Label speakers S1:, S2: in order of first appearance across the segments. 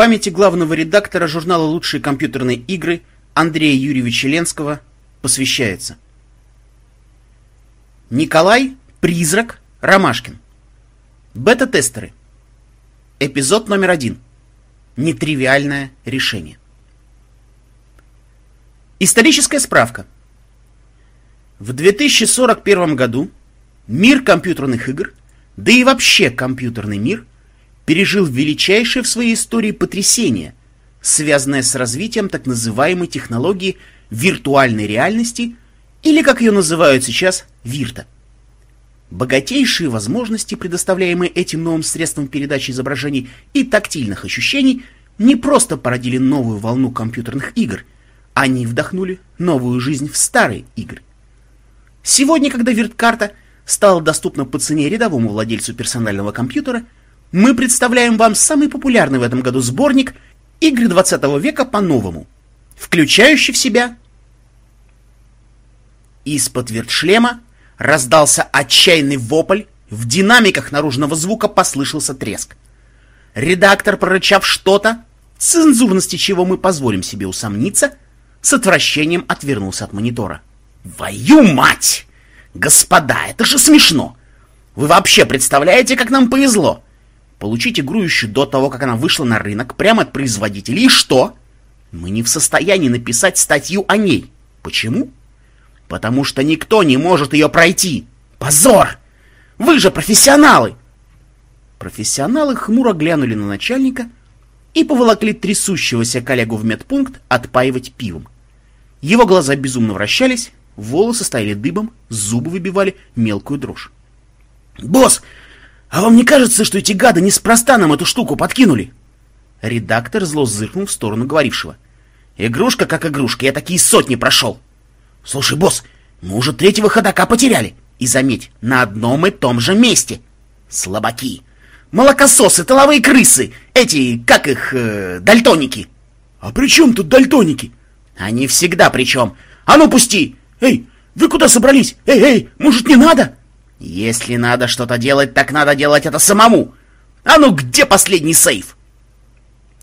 S1: памяти главного редактора журнала «Лучшие компьютерные игры» Андрея Юрьевича Ленского посвящается. Николай Призрак Ромашкин. Бета-тестеры. Эпизод номер один. Нетривиальное решение. Историческая справка. В 2041 году мир компьютерных игр, да и вообще компьютерный мир, пережил величайшее в своей истории потрясение, связанное с развитием так называемой технологии виртуальной реальности или, как ее называют сейчас, вирта. Богатейшие возможности, предоставляемые этим новым средством передачи изображений и тактильных ощущений, не просто породили новую волну компьютерных игр, они вдохнули новую жизнь в старые игры. Сегодня, когда вирткарта стала доступна по цене рядовому владельцу персонального компьютера, мы представляем вам самый популярный в этом году сборник «Игры 20 века по-новому», включающий в себя из-под вертшлема раздался отчаянный вопль, в динамиках наружного звука послышался треск. Редактор, прорычав что-то, цензурности чего мы позволим себе усомниться, с отвращением отвернулся от монитора. «Твою мать! Господа, это же смешно! Вы вообще представляете, как нам повезло? Получить игру еще до того, как она вышла на рынок, прямо от производителей, и что? Мы не в состоянии написать статью о ней. Почему? Потому что никто не может ее пройти. Позор! Вы же профессионалы! Профессионалы хмуро глянули на начальника и поволокли трясущегося коллегу в медпункт отпаивать пивом. Его глаза безумно вращались, волосы стояли дыбом, зубы выбивали мелкую дрожь. «Босс, а вам не кажется, что эти гады неспроста нам эту штуку подкинули?» Редактор зло зыркнул в сторону говорившего. «Игрушка как игрушка, я такие сотни прошел!» «Слушай, босс, мы уже третьего ходока потеряли. И заметь, на одном и том же месте. Слабаки, молокососы, тыловые крысы, эти, как их, э, дальтоники». «А при чем тут дальтоники?» «Они всегда при чем. А ну пусти! Эй, вы куда собрались? Эй, эй, может не надо?» «Если надо что-то делать, так надо делать это самому. А ну где последний сейф?»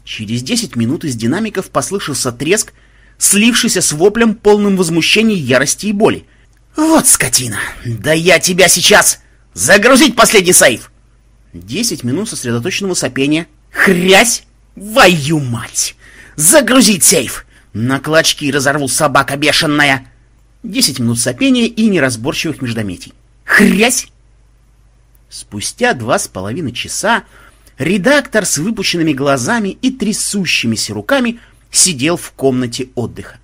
S1: Через десять минут из динамиков послышался треск, слившийся с воплем, полным возмущения, ярости и боли. «Вот скотина! Да я тебя сейчас! Загрузить последний сейф!» Десять минут сосредоточенного сопения. «Хрясь! Вою мать! Загрузить сейф! На клочки разорву собака бешеная!» Десять минут сопения и неразборчивых междометий. «Хрясь!» Спустя два с половиной часа редактор с выпущенными глазами и трясущимися руками сидел в комнате отдыха.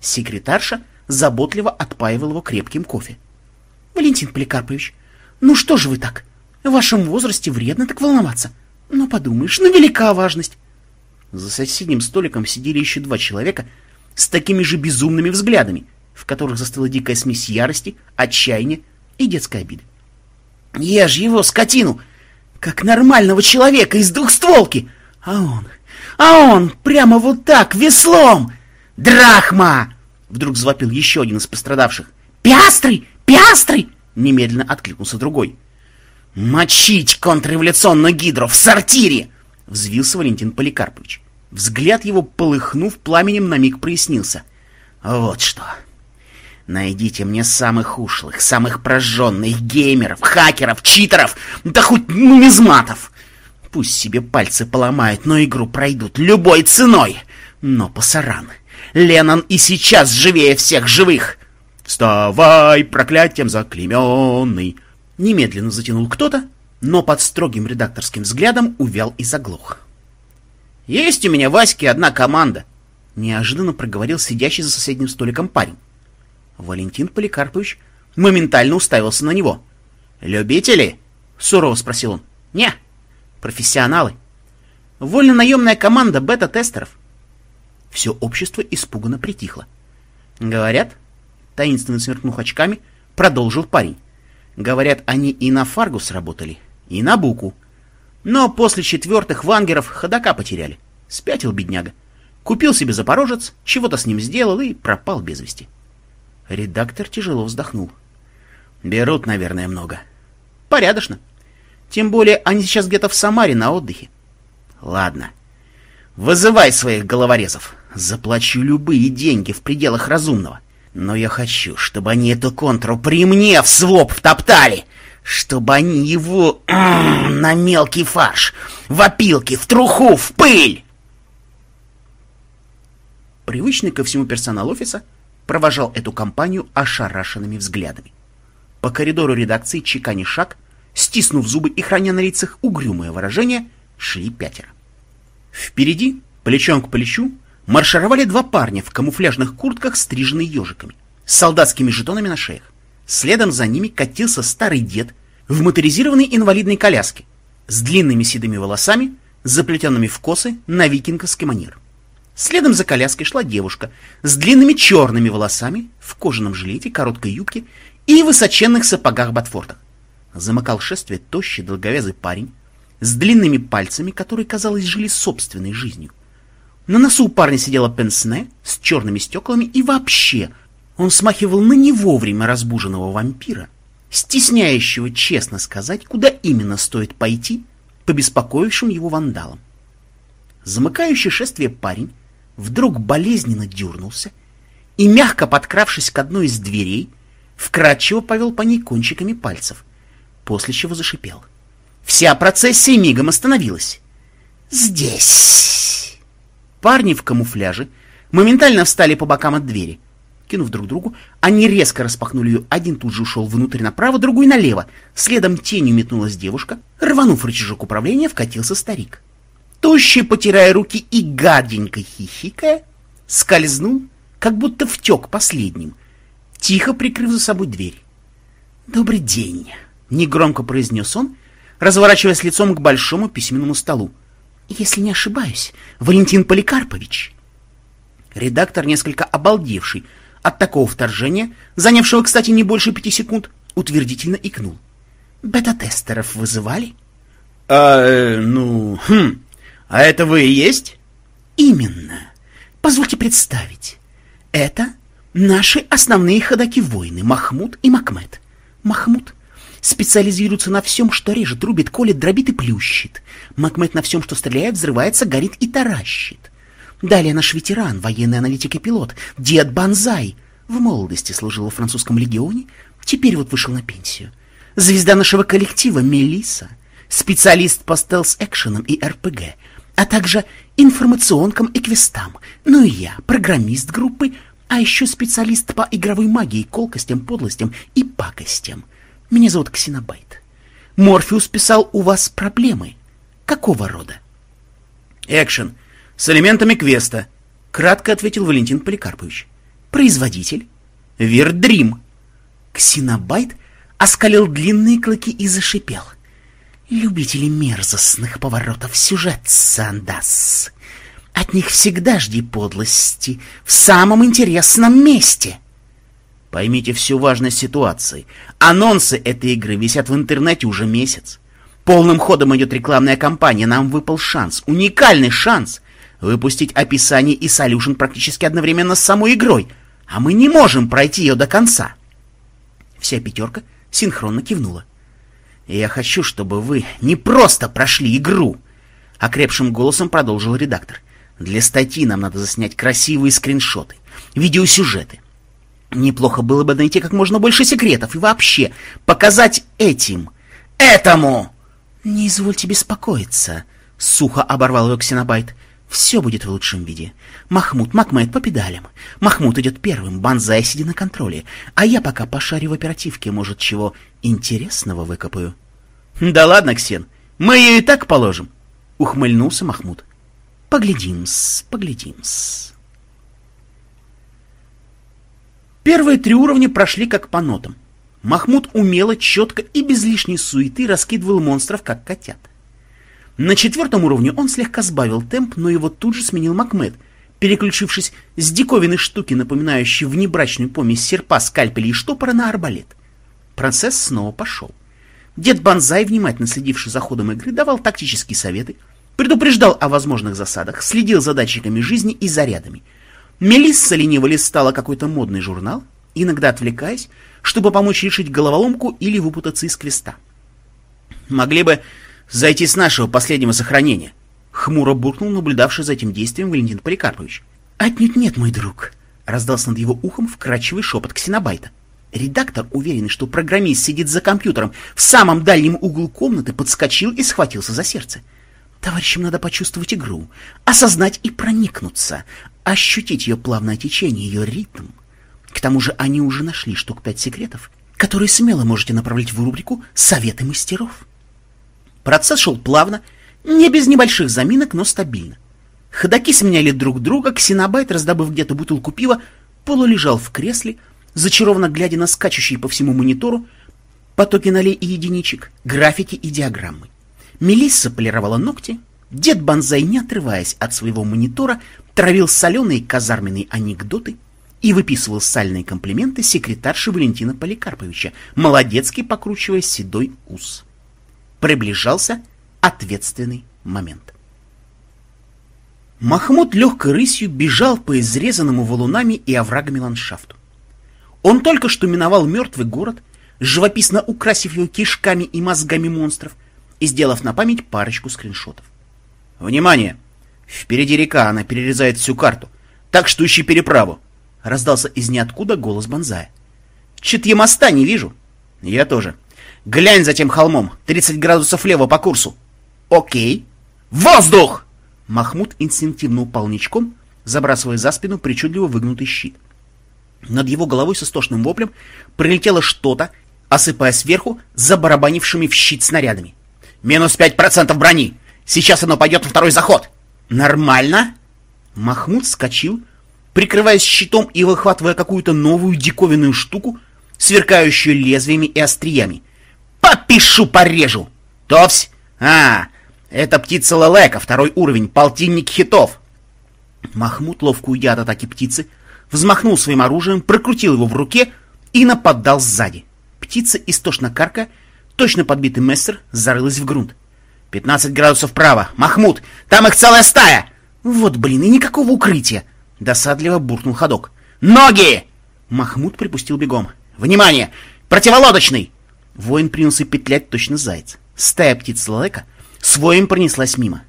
S1: Секретарша заботливо отпаивала его крепким кофе. — Валентин Поликарпович, ну что же вы так? В вашем возрасте вредно так волноваться. Ну, подумаешь, ну велика важность. За соседним столиком сидели еще два человека с такими же безумными взглядами, в которых застыла дикая смесь ярости, отчаяния и детской обиды. — Ешь его, скотину! Как нормального человека из двухстволки! А он, а он прямо вот так, веслом! Драхма! Вдруг завопил еще один из пострадавших. Пиастры! Пиастры! Немедленно откликнулся другой. Мочить контрреволюционную гидру в сортире! Взвился Валентин Поликарпович. Взгляд его, полыхнув пламенем, на миг прояснился. Вот что. Найдите мне самых ушлых, самых прожженных геймеров, хакеров, читеров, да хоть нумизматов. Пусть себе пальцы поломают, но игру пройдут любой ценой. Но пасаран, Леннон и сейчас живее всех живых. «Вставай, проклятием заклеменный!» Немедленно затянул кто-то, но под строгим редакторским взглядом увял и заглох. «Есть у меня, Васьки, одна команда!» Неожиданно проговорил сидящий за соседним столиком парень. Валентин Поликарпович моментально уставился на него. «Любители?» — сурово спросил он. «Не, профессионалы. Вольно-наемная команда бета-тестеров. Все общество испуганно притихло. Говорят, таинственно сверкнув очками, продолжил парень. Говорят, они и на Фаргус работали, и на Буку. Но после четвертых вангеров ходока потеряли. Спятил бедняга. Купил себе запорожец, чего-то с ним сделал и пропал без вести. Редактор тяжело вздохнул. Берут, наверное, много. Порядочно. Тем более они сейчас где-то в Самаре на отдыхе. Ладно. Вызывай своих головорезов. Заплачу любые деньги в пределах разумного. Но я хочу, чтобы они эту контру при мне в своп втоптали. Чтобы они его на мелкий фарш, в опилки, в труху, в пыль. Привычный ко всему персонал офиса провожал эту компанию ошарашенными взглядами. По коридору редакции чекани шаг, стиснув зубы и храня на лицах угрюмое выражение, шли пятеро. Впереди, плечом к плечу, маршировали два парня в камуфляжных куртках, стриженные ежиками, с солдатскими жетонами на шеях. Следом за ними катился старый дед в моторизированной инвалидной коляске с длинными седыми волосами, заплетенными в косы на викинговский манер. Следом за коляской шла девушка с длинными черными волосами, в кожаном жилете, короткой юбке и высоченных сапогах-ботфортах. Замыкал шествие тощий долговязый парень с длинными пальцами, которые, казалось, жили собственной жизнью. На носу у парня сидела пенсне с черными стеклами и вообще он смахивал на не вовремя разбуженного вампира, стесняющего честно сказать, куда именно стоит пойти по беспокоившим его вандалам. Замыкающий шествие парень вдруг болезненно дернулся и, мягко подкравшись к одной из дверей, вкрадчиво повел по ней кончиками пальцев, после чего зашипел. Вся процессия мигом остановилась. «Здесь!» Парни в камуфляже моментально встали по бокам от двери. Кинув друг другу, они резко распахнули ее. Один тут же ушел внутрь направо, другой налево. Следом тенью метнулась девушка. Рванув рычажок управления, вкатился старик тощий, потирая руки и гаденько хихикая, скользнул, как будто втек последним, тихо прикрыв за собой дверь. «Добрый день!» — негромко произнес он, разворачиваясь лицом к большому письменному столу. «Если не ошибаюсь, Валентин Поликарпович». Редактор, несколько обалдевший от такого вторжения, занявшего, кстати, не больше пяти секунд, утвердительно икнул. «Бета-тестеров вызывали?»
S2: «А, э, ну, хм...» А это вы и есть?
S1: Именно. Позвольте представить. Это наши основные ходаки-воины Махмуд и Макмед. Махмуд специализируется на всем, что режет, рубит, колет, дробит и плющит. Макмед на всем, что стреляет, взрывается, горит и таращит. Далее наш ветеран, военный аналитик и пилот, дед Банзай. В молодости служил во французском легионе, теперь вот вышел на пенсию. Звезда нашего коллектива Мелиса, специалист по стелс-экшенам и РПГ, а также информационкам и квестам. Ну и я, программист группы, а еще специалист по игровой магии, колкостям, подлостям и пакостям. Меня зовут Ксенобайт. Морфеус писал, у вас проблемы. Какого рода?
S2: Экшен. С элементами квеста. Кратко ответил Валентин Поликарпович.
S1: Производитель?
S2: Вирдрим.
S1: Ксенобайт оскалил длинные клыки и зашипел. Любители мерзостных поворотов сюжет, Сандас. От них всегда жди подлости в самом интересном месте.
S2: Поймите всю важность ситуации. Анонсы этой игры висят в интернете уже месяц. Полным ходом идет рекламная кампания. Нам выпал шанс, уникальный шанс, выпустить описание и солюшн практически одновременно с самой игрой, а мы не можем пройти ее до конца.
S1: Вся пятерка синхронно кивнула. — «Я хочу, чтобы вы не просто прошли игру!» — окрепшим голосом продолжил редактор. «Для статьи нам надо заснять красивые скриншоты, видеосюжеты. Неплохо было бы найти как можно больше секретов и вообще показать этим, этому!» «Не извольте беспокоиться», — сухо оборвал его Ксенобайт. Все будет в лучшем виде. Махмуд, Макмед по педалям. Махмуд идет первым, Банзай сиди на контроле. А я пока пошарю в оперативке, может, чего интересного выкопаю.
S2: Да ладно, Ксен, мы ее и так положим.
S1: Ухмыльнулся Махмуд. Поглядим-с, поглядим-с. Первые три уровня прошли как по нотам. Махмуд умело, четко и без лишней суеты раскидывал монстров, как котят. На четвертом уровне он слегка сбавил темп, но его тут же сменил Макмед, переключившись с диковинной штуки, напоминающей внебрачную помесь серпа, скальпеля и штопора, на арбалет. Процесс снова пошел. Дед Банзай, внимательно следивший за ходом игры, давал тактические советы, предупреждал о возможных засадах, следил за датчиками жизни и зарядами. Мелисса лениво листала какой-то модный журнал, иногда отвлекаясь, чтобы помочь решить головоломку или выпутаться из квеста.
S2: «Могли бы зайти с нашего последнего сохранения. Хмуро буркнул наблюдавший за этим действием Валентин Поликарпович. «Отнюдь нет, мой друг!» — раздался над его ухом вкрадчивый шепот ксенобайта. Редактор, уверенный, что программист сидит за компьютером в самом дальнем углу комнаты, подскочил и схватился за сердце. Товарищам надо почувствовать игру, осознать и проникнуться, ощутить ее плавное течение, ее ритм. К тому же они уже нашли штук пять секретов, которые смело можете направлять в рубрику «Советы мастеров». Процесс шел плавно, не без небольших заминок, но стабильно. Ходаки сменяли друг друга, Ксенобайт, раздобыв где-то бутылку пива, полулежал в кресле, зачарованно глядя на скачущие по всему монитору потоки нолей и единичек, графики и диаграммы. Мелисса полировала ногти, дед Бонзай, не отрываясь от своего монитора, травил соленые казарменные анекдоты и выписывал сальные комплименты секретарши Валентина Поликарповича, молодецки покручивая седой ус. Приближался ответственный момент. Махмуд легкой рысью бежал по изрезанному валунами и оврагами ландшафту. Он только что миновал мертвый город, живописно украсив его кишками и мозгами монстров и сделав на память парочку скриншотов. «Внимание! Впереди река, она перерезает всю карту. Так что ищи переправу!» Раздался из ниоткуда голос Бонзая. «Чит я моста не вижу!» «Я тоже. Глянь за тем холмом, 30 градусов влево по курсу!» «Окей!» «Воздух!» Махмуд инстинктивно упал ничком, забрасывая за спину причудливо выгнутый щит. Над его головой с истошным воплем прилетело что-то, осыпая сверху забарабанившими в щит снарядами. «Минус пять процентов брони! Сейчас оно пойдет во второй заход!» «Нормально?» Махмуд скочил, прикрываясь щитом и выхватывая какую-то новую диковинную штуку, сверкающую лезвиями и остриями. «Попишу, порежу!» «Товсь! А, это птица Лелека, второй уровень, полтинник хитов!» Махмуд, ловко уйдя от атаки птицы, взмахнул своим оружием, прокрутил его в руке и нападал сзади. Птица, истошно карка, точно подбитый мессер, зарылась в грунт. «Пятнадцать градусов вправо! Махмуд! Там их целая стая!» «Вот, блин, и никакого укрытия!» Досадливо буркнул ходок. «Ноги!» Махмуд припустил бегом. «Внимание! Противолодочный!» Воин принялся петлять точно заяц. Стая птиц Лалека своим пронеслась мимо.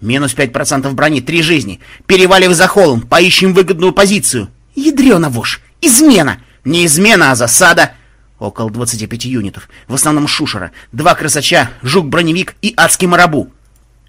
S2: Минус пять процентов брони, три жизни. Переваливай за холм, поищем выгодную позицию. Ядрена вошь! Измена! Не измена, а засада! Около 25 юнитов, в основном шушера, два красача, жук-броневик и адский марабу.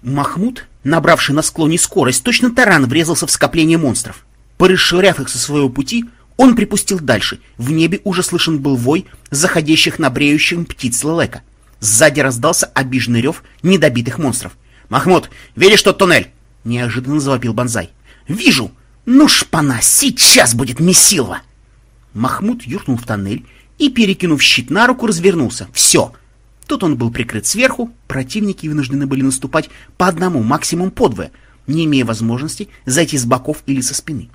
S2: Махмуд, набравший на склоне скорость, точно таран врезался в скопление монстров. Порасширяв их со своего пути, он припустил дальше. В небе уже слышен был вой заходящих на бреющих птиц Лелека. Сзади раздался обиженный рев недобитых монстров. «Махмуд, видишь тот туннель?» — неожиданно завопил Бонзай. «Вижу! Ну шпана, сейчас будет Месилова!» Махмуд юркнул в тоннель и, перекинув щит на руку, развернулся. Все. Тут он был прикрыт сверху, противники вынуждены были наступать по одному, максимум по двое, не имея возможности зайти с боков или со спины.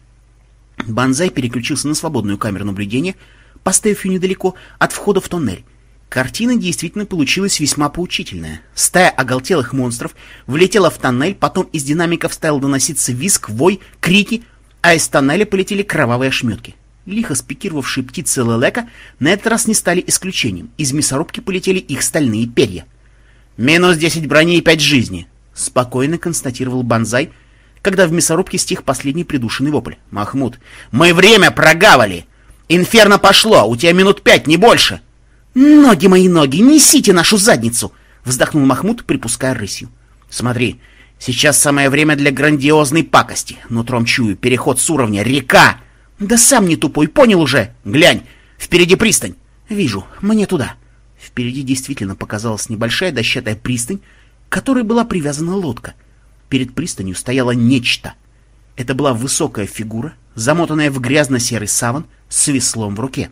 S2: Банзай переключился на свободную камеру наблюдения, поставив ее недалеко от входа в тоннель. Картина действительно получилась весьма поучительная. Стая оголтелых монстров влетела в тоннель, потом из динамиков стал доноситься визг, вой, крики, а из тоннеля полетели кровавые ошметки. Лихо спикировавшие птицы Лелека на этот раз не стали исключением. Из мясорубки полетели их стальные перья. «Минус десять брони и пять жизней», — спокойно констатировал Банзай, когда в мясорубке стих последний придушенный вопль. «Махмуд, мы время прогавали! Инферно пошло, у тебя минут пять, не больше!» «Ноги мои ноги, несите нашу задницу!» — вздохнул Махмуд, припуская рысью. «Смотри, сейчас самое время для грандиозной пакости. Нутром чую, переход с уровня, река!» «Да сам не тупой, понял уже! Глянь, впереди пристань!» «Вижу, мне туда!» Впереди действительно показалась небольшая дощатая пристань, к которой была привязана лодка. Перед пристанью стояло нечто. Это была высокая фигура, замотанная в грязно-серый саван с веслом в руке.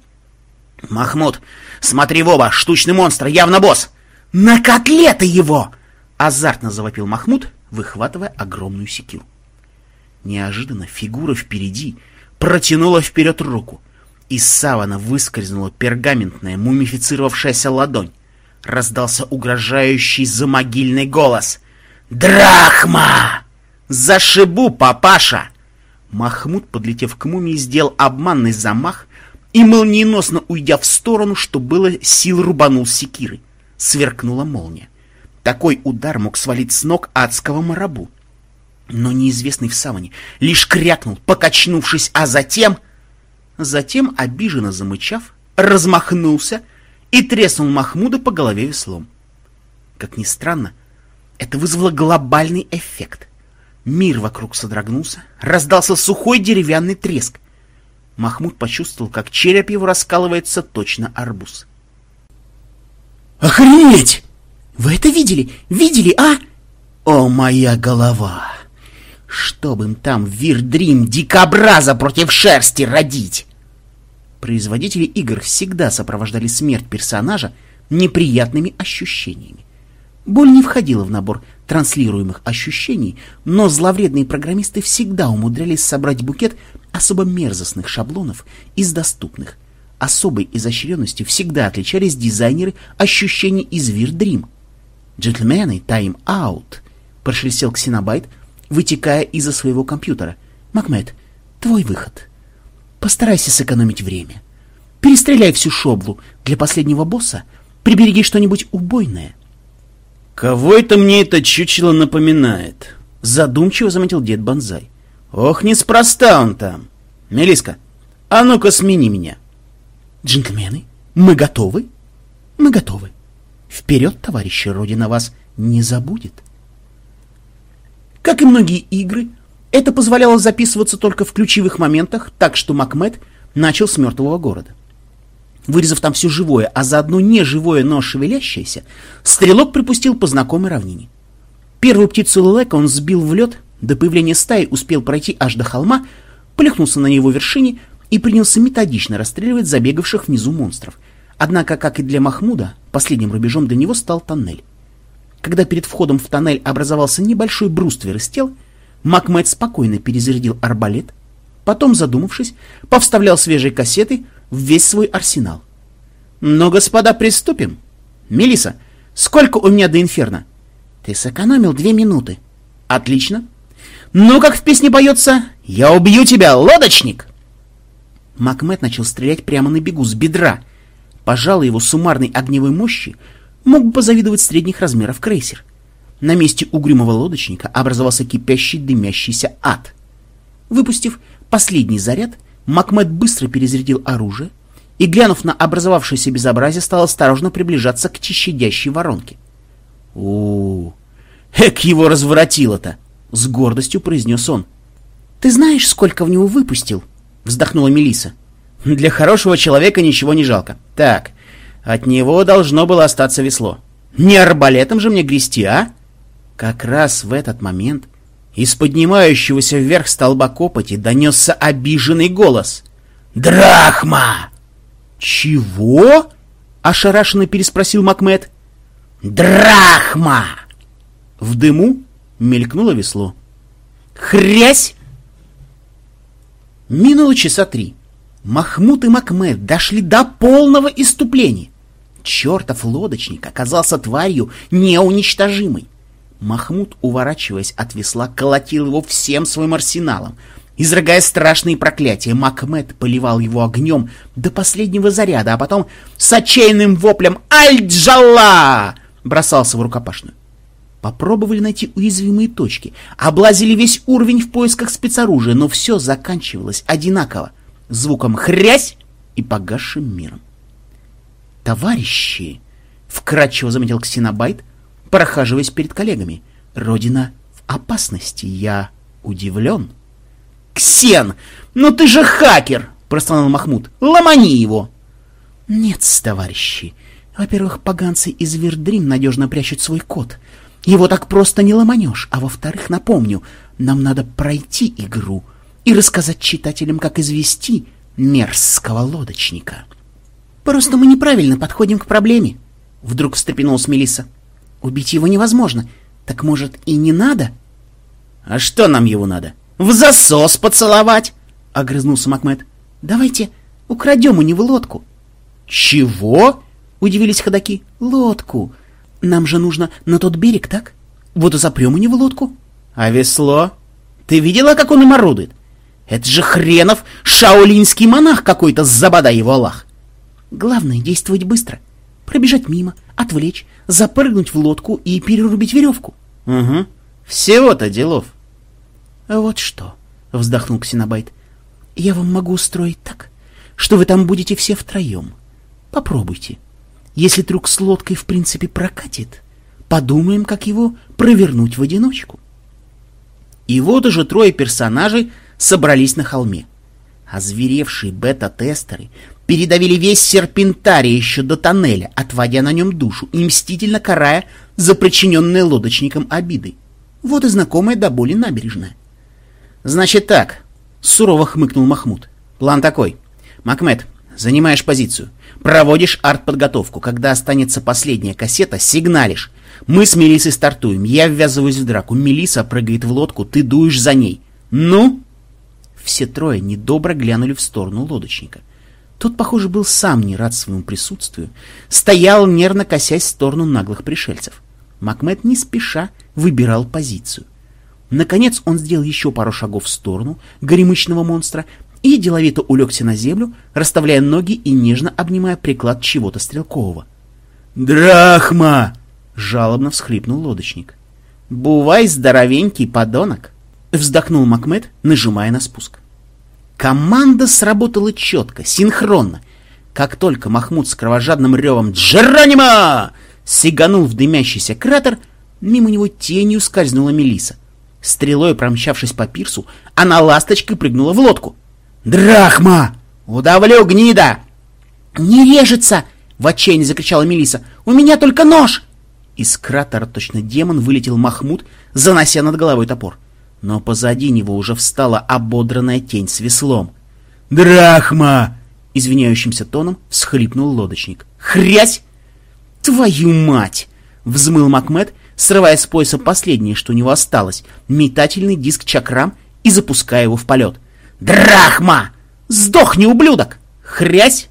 S2: «Махмуд, смотри в оба! Штучный монстр, явно босс!» «На котлеты его!» — азартно завопил Махмуд, выхватывая огромную секиру. Неожиданно фигура впереди протянула вперед руку. Из савана выскользнула пергаментная мумифицировавшаяся ладонь. Раздался угрожающий замогильный голос. «Драхма! Зашибу, папаша!» Махмуд, подлетев к мумии, сделал обманный замах и, молниеносно уйдя в сторону, что было сил, рубанул секирой. Сверкнула молния. Такой удар мог свалить с ног адского марабу.
S1: Но неизвестный в саване лишь крякнул, покачнувшись, а затем... Затем, обиженно замычав, размахнулся и треснул Махмуда по голове веслом. Как ни странно, это вызвало глобальный эффект. Мир вокруг содрогнулся, раздался сухой деревянный треск. Махмуд почувствовал, как череп его раскалывается точно арбуз.
S2: «Охренеть! Вы это видели? Видели, а? О, моя голова! Чтоб им там Вирдрим дикобраза против шерсти родить!» Производители игр всегда сопровождали смерть персонажа неприятными ощущениями. Боль не входила в набор транслируемых ощущений, но зловредные программисты всегда умудрялись собрать букет особо мерзостных шаблонов из доступных. Особой изощренностью всегда отличались дизайнеры ощущений из Вирдрим. «Джентльмены, тайм-аут!» — прошелестел Ксенобайт, вытекая из-за своего компьютера. «Макмед, твой выход. Постарайся сэкономить время. Перестреляй всю шоблу. Для последнего босса прибереги что-нибудь убойное».
S1: «Кого это мне это чучело напоминает?» — задумчиво заметил дед Бонзай. «Ох, неспроста он там! Мелиска, а ну-ка смени меня!»
S2: «Джентльмены, мы готовы?» «Мы готовы. Вперед, товарищи, Родина вас не забудет!» Как и многие игры, это позволяло записываться только в ключевых моментах, так что Макмед начал с мертвого города. Вырезав там все живое, а заодно не живое, но шевелящееся, стрелок припустил по знакомой равнине. Первую птицу Лелека он сбил в лед, до появления стаи успел пройти аж до холма, плюхнулся на его вершине и принялся методично расстреливать забегавших внизу монстров. Однако, как и для Махмуда, последним рубежом для него стал тоннель. Когда перед входом в тоннель образовался небольшой бруствер из тел, Макмед спокойно перезарядил арбалет, потом, задумавшись, повставлял свежие кассеты весь свой арсенал. «Ну, господа, приступим. Мелиса, сколько у меня до инферно?» «Ты сэкономил две минуты». «Отлично. Ну, как в песне поется, я убью тебя, лодочник!» Макмед начал стрелять прямо на бегу, с бедра. Пожалуй, его суммарной огневой мощи мог бы позавидовать средних размеров крейсер. На месте угрюмого лодочника образовался кипящий дымящийся ад. Выпустив последний заряд, Макмед быстро перезарядил оружие и, глянув на образовавшееся безобразие, стал осторожно приближаться к чищадящей воронке. у, -у, Эк его разворотило-то! — с гордостью произнес он. — Ты знаешь, сколько в него выпустил? — вздохнула Мелиса. Для хорошего человека ничего не жалко. Так, от него должно было остаться весло. Не арбалетом же мне грести, а? Как раз в этот момент из поднимающегося вверх столба копоти донесся обиженный голос. «Драхма!» «Чего?» — ошарашенно переспросил Макмед. «Драхма!» В дыму мелькнуло весло. «Хрясь!» Минуло часа три. Махмуд и Макмед дошли до полного иступления. Чертов лодочник оказался тварью неуничтожимой. Махмуд, уворачиваясь от весла, колотил его всем своим арсеналом. Изрыгая страшные проклятия, Макмед поливал его огнем до последнего заряда, а потом с отчаянным воплем «Аль-Джалла!» бросался в рукопашную. Попробовали найти уязвимые точки, облазили весь уровень в поисках спецоружия, но все заканчивалось одинаково — звуком «хрясь» и погасшим миром. «Товарищи!» — вкратчиво заметил Ксенобайт, прохаживаясь перед коллегами. «Родина в опасности, я удивлен». «Ксен, ну ты же хакер!» — простонал Махмуд. «Ломани его!» «Нет, товарищи. Во-первых, поганцы из Вердрим надежно прячут свой код. Его так просто не ломанешь. А во-вторых, напомню, нам надо пройти игру и рассказать читателям, как извести мерзкого лодочника». «Просто мы неправильно подходим к проблеме», — вдруг встрепенулась Мелисса. Убить его невозможно. Так, может, и не надо? — А что нам его надо? В засос поцеловать? — огрызнулся Макмед. — Давайте украдем у него лодку. — Чего? — удивились ходаки. — Лодку. Нам же нужно на тот берег, так? Вот и запрем у него лодку. — А весло? Ты видела, как он им орудует? Это же хренов шаолинский монах какой-то, забодай его Аллах. Главное, действовать быстро. Пробежать мимо, отвлечь, запрыгнуть в лодку и перерубить веревку.
S1: Угу. Всего-то делов.
S2: Вот что, вздохнул Ксенобайт. Я вам могу устроить так, что вы там будете все втроем. Попробуйте. Если трюк с лодкой в принципе прокатит, подумаем, как его провернуть в одиночку. И вот уже трое персонажей собрались на холме. Озверевшие бета-тестеры передавили весь серпентарий еще до тоннеля, отводя на нем душу и мстительно карая за причиненные лодочникам обиды. Вот и знакомая до боли набережная. «Значит так», — сурово хмыкнул Махмуд. «План такой. Макмед, занимаешь позицию. Проводишь артподготовку. Когда останется последняя кассета, сигналишь. Мы с Мелиссой стартуем. Я ввязываюсь в драку. Мелисса прыгает в лодку, ты дуешь за ней. Ну?» Все трое недобро глянули в сторону лодочника. Тот, похоже, был сам не рад своему присутствию. Стоял, нервно косясь в сторону наглых пришельцев. Макмед не спеша выбирал позицию. Наконец он сделал еще пару шагов в сторону горемычного монстра и деловито улегся на землю, расставляя ноги и нежно обнимая приклад чего-то стрелкового. «Драхма!» — жалобно всхлипнул лодочник. «Бувай здоровенький подонок!» — вздохнул Макмед, нажимая на спуск. Команда сработала четко, синхронно. Как только Махмуд с кровожадным ревом «Джеронима!» сиганул в дымящийся кратер, мимо него тенью скользнула Мелиса. Стрелой промчавшись по пирсу, она ласточкой прыгнула в лодку. «Драхма! Удавлю, гнида!» «Не режется!» — в отчаянии закричала Мелиса. «У меня только нож!» Из кратера точно демон вылетел Махмуд, занося над головой топор. Но позади него уже встала ободранная тень с веслом. «Драхма!» — извиняющимся тоном всхлипнул лодочник. «Хрясь!» «Твою мать!» — взмыл Макмед, срывая с пояса последнее, что у него осталось, метательный диск чакрам и запуская его в полет. «Драхма! Сдохни, ублюдок! Хрясь!»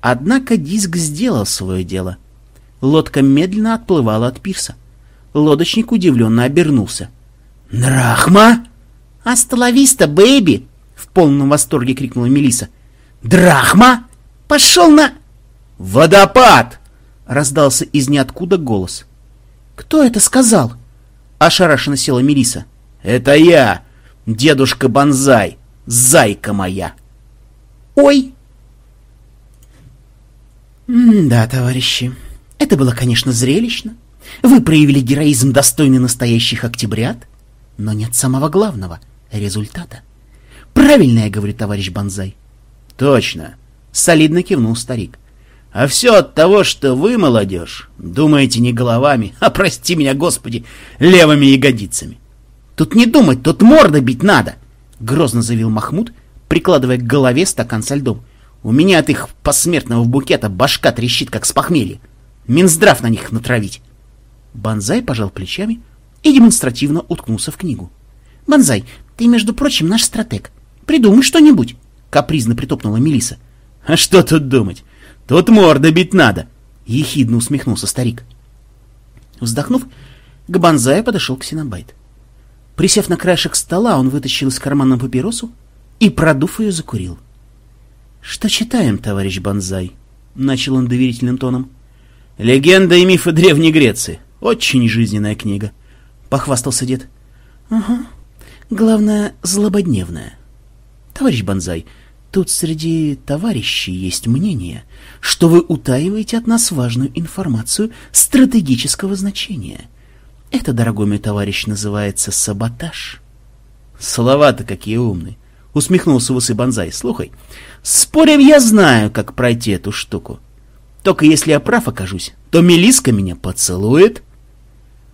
S2: Однако диск сделал свое дело. Лодка медленно отплывала от пирса. Лодочник удивленно обернулся. «Драхма?» «Hasta la vista, baby!» — в полном восторге крикнула Мелиса. «Драхма? Пошел на...» «Водопад!» — раздался из ниоткуда голос. «Кто это сказал?» — ошарашенно села Мелиса. «Это я, дедушка Бонзай, зайка моя!» «Ой!» «Да, товарищи, это было, конечно, зрелищно. Вы проявили героизм, достойный настоящих октябрят, но нет самого главного — результата. Правильно я говорю, товарищ Бонзай?» «Точно!» — солидно кивнул старик. А все от того, что вы, молодежь, думаете не головами, а, прости меня, Господи, левыми ягодицами. Тут не думать, тут морда бить надо, — грозно заявил Махмуд, прикладывая к голове стакан со льдом. У меня от их посмертного букета башка трещит, как с похмелья. Минздрав на них натравить. Бонзай пожал плечами и демонстративно уткнулся в книгу. — Бонзай, ты, между прочим, наш стратег. Придумай что-нибудь, — капризно притопнула Мелиса. А что тут думать? Тут морда бить надо, — ехидно усмехнулся старик. Вздохнув, к Бонзаю подошел Ксенобайт. Присев на краешек стола, он вытащил из кармана папиросу и, продув ее, закурил. — Что читаем, товарищ Бонзай? — начал он доверительным тоном. — Легенда и мифы Древней Греции. Очень жизненная книга, — похвастался дед. — Ага. Главное, злободневная. — Товарищ Бонзай, — Тут среди товарищей есть мнение, что вы утаиваете от нас важную информацию стратегического значения. Это, дорогой мой товарищ, называется саботаж. Слова-то какие умные. Усмехнулся в усы Бонзай. Слухай, спорим, я знаю, как пройти эту штуку. Только если я прав окажусь, то Мелиска меня поцелует.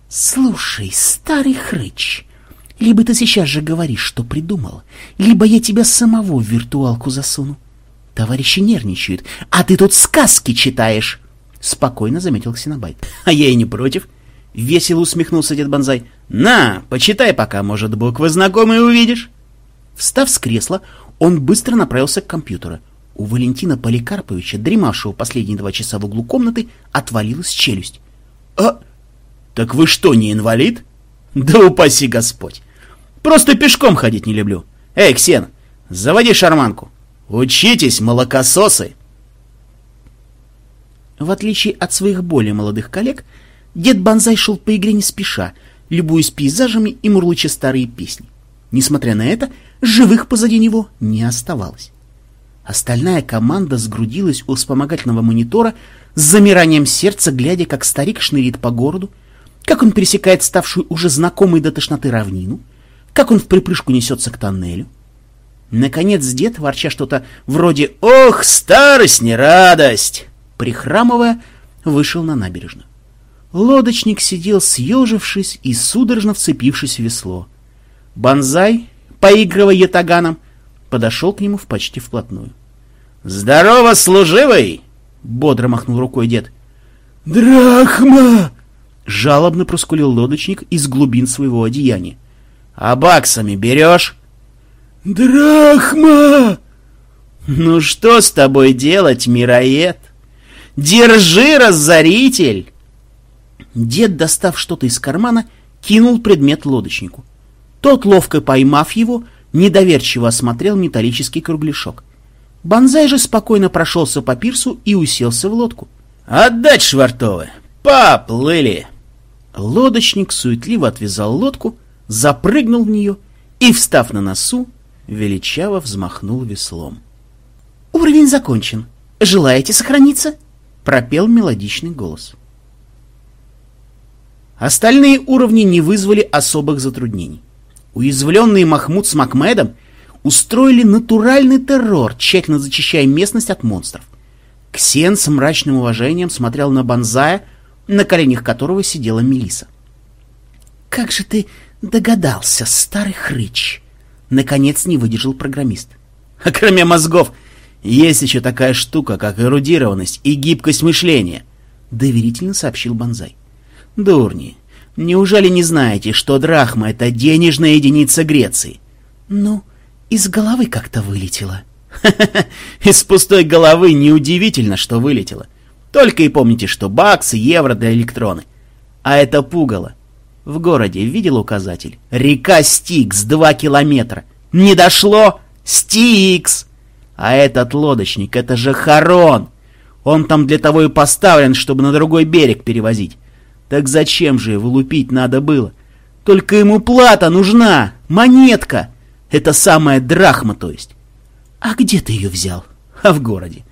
S2: Слушай, старый хрыч, либо ты сейчас же говоришь, что придумал, либо я тебя самого в виртуалку засуну. Товарищи нервничают, а ты тут сказки читаешь. Спокойно заметил Ксенобайт. А я и не против. Весело усмехнулся дед Бонзай. На, почитай пока, может, буквы знакомые увидишь. Встав с кресла, он быстро направился к компьютеру. У Валентина Поликарповича, дремавшего последние два часа в углу комнаты, отвалилась челюсть. «А, так вы что, не инвалид?» «Да упаси Господь! Просто пешком ходить не люблю. Эй, Ксен, заводи шарманку. Учитесь, молокососы!» В отличие от своих более молодых коллег, дед Бонзай шел по игре не спеша, любуясь пейзажами и мурлыча старые песни. Несмотря на это, живых позади него не оставалось. Остальная команда сгрудилась у вспомогательного монитора с замиранием сердца, глядя, как старик шнырит по городу, как он пересекает ставшую уже знакомой до тошноты равнину, как он в припрыжку несется к тоннелю. Наконец дед, ворча что-то вроде «Ох, старость не радость!» прихрамывая, вышел на набережную. Лодочник сидел съежившись и судорожно вцепившись в весло. Бонзай, поигрывая ятаганом, подошел к нему в почти вплотную. «Здорово, служивый!» — бодро махнул рукой дед.
S1: «Драхма!»
S2: — жалобно проскулил лодочник из глубин своего одеяния. «А баксами берешь?»
S1: «Драхма!»
S2: «Ну что с тобой делать, мироед? Держи, разоритель!» Дед, достав что-то из кармана, кинул предмет лодочнику. Тот, ловко поймав его, недоверчиво осмотрел металлический кругляшок. Бонзай же спокойно прошелся по пирсу и уселся в лодку.
S1: «Отдать швартовы! Поплыли!»
S2: Лодочник суетливо отвязал лодку, запрыгнул в нее и, встав на носу, величаво взмахнул веслом. «Уровень закончен. Желаете сохраниться?» — пропел мелодичный голос. Остальные уровни не вызвали особых затруднений. Уязвленные Махмуд с Макмедом устроили натуральный террор, тщательно зачищая местность от монстров. Ксен с мрачным уважением смотрел на Бонзая, на коленях которого сидела Мелиса. «Как же ты догадался, старый хрыч!» Наконец не выдержал программист.
S1: «А кроме мозгов, есть еще такая штука, как эрудированность и гибкость мышления», — доверительно сообщил Бонзай. «Дурни, неужели не знаете, что драхма — это денежная единица Греции?»
S2: «Ну, из головы как-то вылетело».
S1: Из пустой головы неудивительно, что вылетело. Только и помните, что баксы, евро для электроны. А это пугало. В городе видел указатель? Река Стикс, два километра. Не дошло? Стикс! А этот лодочник, это же Харон. Он там для того и поставлен, чтобы на другой берег перевозить. Так зачем же его лупить надо было? Только ему плата нужна, монетка. Это самая драхма, то есть.
S2: А где ты ее взял?
S1: А в городе.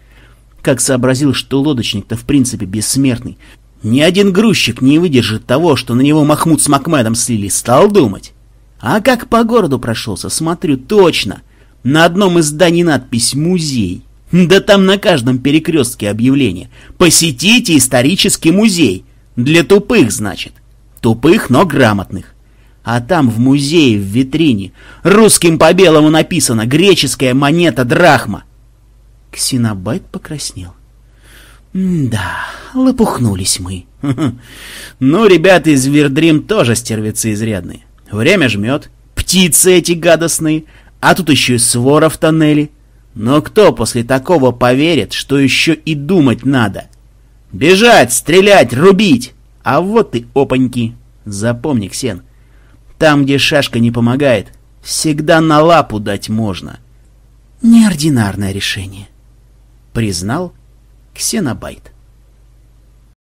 S1: Как сообразил, что лодочник-то в принципе бессмертный, ни один грузчик не выдержит того, что на него Махмуд с Макмедом слили, стал думать. А как по городу прошелся, смотрю, точно. На одном из зданий надпись «Музей». Да там на каждом перекрестке объявление. Посетите исторический музей. Для тупых, значит. Тупых, но грамотных. А там в музее, в витрине, русским по белому написано «Греческая монета драхма».
S2: Ксенобайт покраснел. Да, лопухнулись мы.
S1: Ну, ребята из Вердрим тоже стервицы изрядные. Время жмет, птицы эти гадостные, а тут еще и свора в тоннеле. Но кто после такого поверит, что еще и думать надо? Бежать, стрелять, рубить! А вот и опаньки. Запомни, Ксен, там, где шашка не помогает, всегда на лапу дать можно.
S2: Неординарное решение, признал Ксенобайт.